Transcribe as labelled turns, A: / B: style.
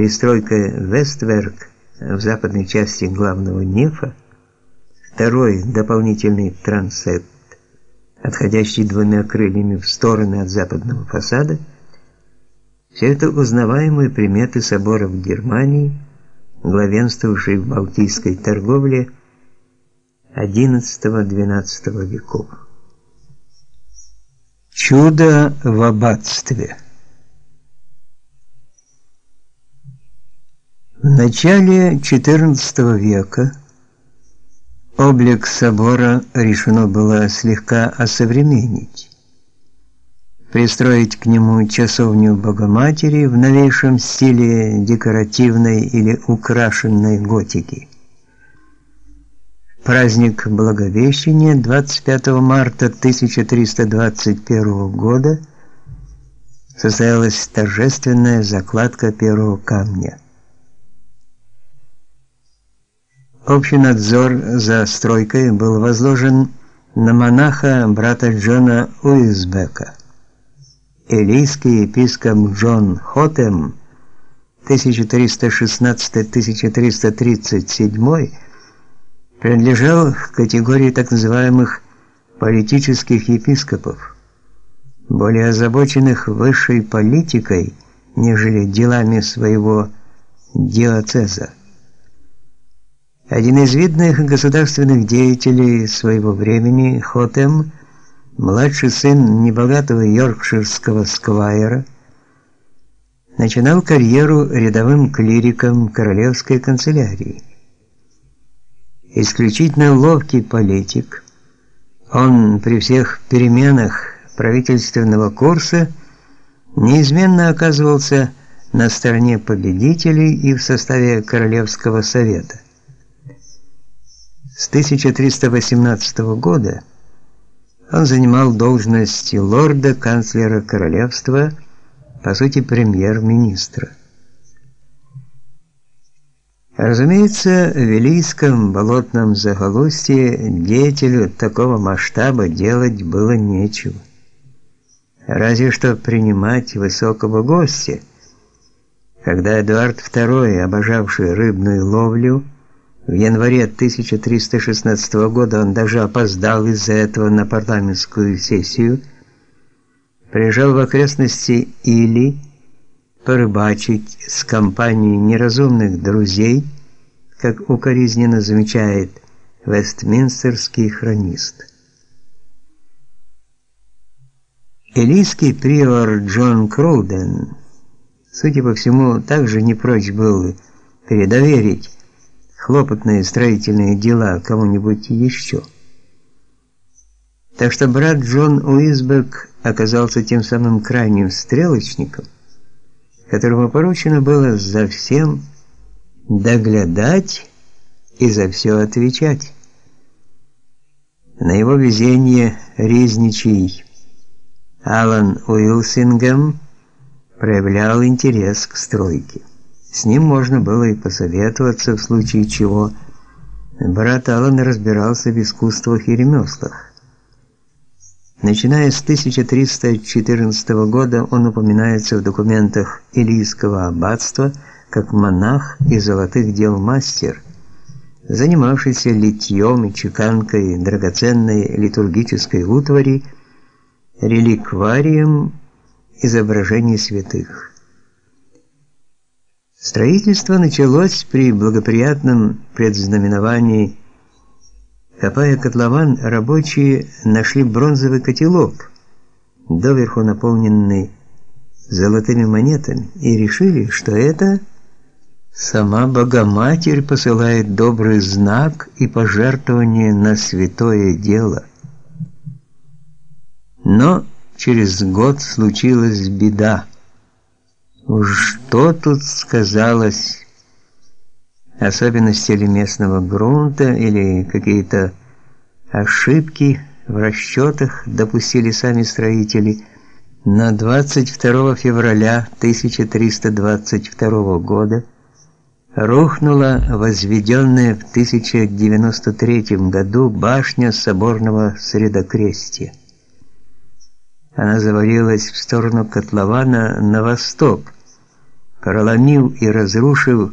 A: Пристройка Вестверк в западной части главного нефа, второй дополнительный трансепт, отходящий двумя крыльями в стороны от западного фасада, все это узнаваемые приметы соборов Германии, главенствовавшей в балтийской торговле XI-XII веков. Чудо в аббатстве. В начале XIV века облик собора решено было слегка осовременить. Пристроить к нему часовню Богоматери в новейшем стиле декоративной или украшенной готики. Праздник Благовещения 25 марта 1321 года состоялась торжественная закладка первого камня. Общий надзор за стройкой был возложен на монаха брата Джона Уизбека. Элийский епископ Джон Хотем 1316-1337 принадлежал к категории так называемых политических епископов, более озабоченных высшей политикой, нежели делами своего диоцеза. Один из видных государственных деятелей своего времени, Хотем, младший сын небогатого йоркширского сквайра, начинал карьеру рядовым клириком королевской канцелярии. Исключительно ловкий политик, он при всех переменах правительственного курса неизменно оказывался на стороне победителей и в составе Королевского совета. С 1318 года он занимал должность лорда-канцлера королевства, по сути, премьер-министра. Разумеется, в Вилийском болотном захолустье деятелю такого масштаба делать было нечего. Разве что принимать высокого гостя. Когда Эдуард II, обожавший рыбную ловлю, в январе 1316 года он даже опоздал из-за этого на парламентскую сессию, приезжал в окрестности Или, порыбачить с компанией неразумных друзей, как укоризненно замечает Вестминстерский хронист. Элийский приор Джон Кроуден, судя по всему, также не прочь был передоверить хлопотные строительные дела кому-нибудь еще. Так что брат Джон Уизберг оказался тем самым крайним стрелочником, которому поручено было за всем доглядать и за все отвечать. На его везение резничий Алан Уилсингем проявлял интерес к стройке. С ним можно было и посоветоваться в случае чего. Брат Алан разбирался в искусствах и ремеслах. Начиная с 1314 года он упоминается в документах Илийского аббатства как монах и золотых дел мастер, занимавшийся литьем и чеканкой драгоценной литургической утвари, реликварием изображений святых. Строительство началось при благоприятном предзнаменовании Копая котлован, рабочие нашли бронзовый котелок, доверху наполненный золотыми монетами, и решили, что это сама Богоматерь посылает добрый знак и пожертвование на святое дело. Но через год случилась беда. Уж что тут сказалось особенности ли местного грунта или какие-то ошибки в расчетах допустили сами строители. На 22 февраля 1322 года рухнула возведенная в 1093 году башня соборного Средокрестия. Она завалилась в сторону котлована на восток, проломив и разрушив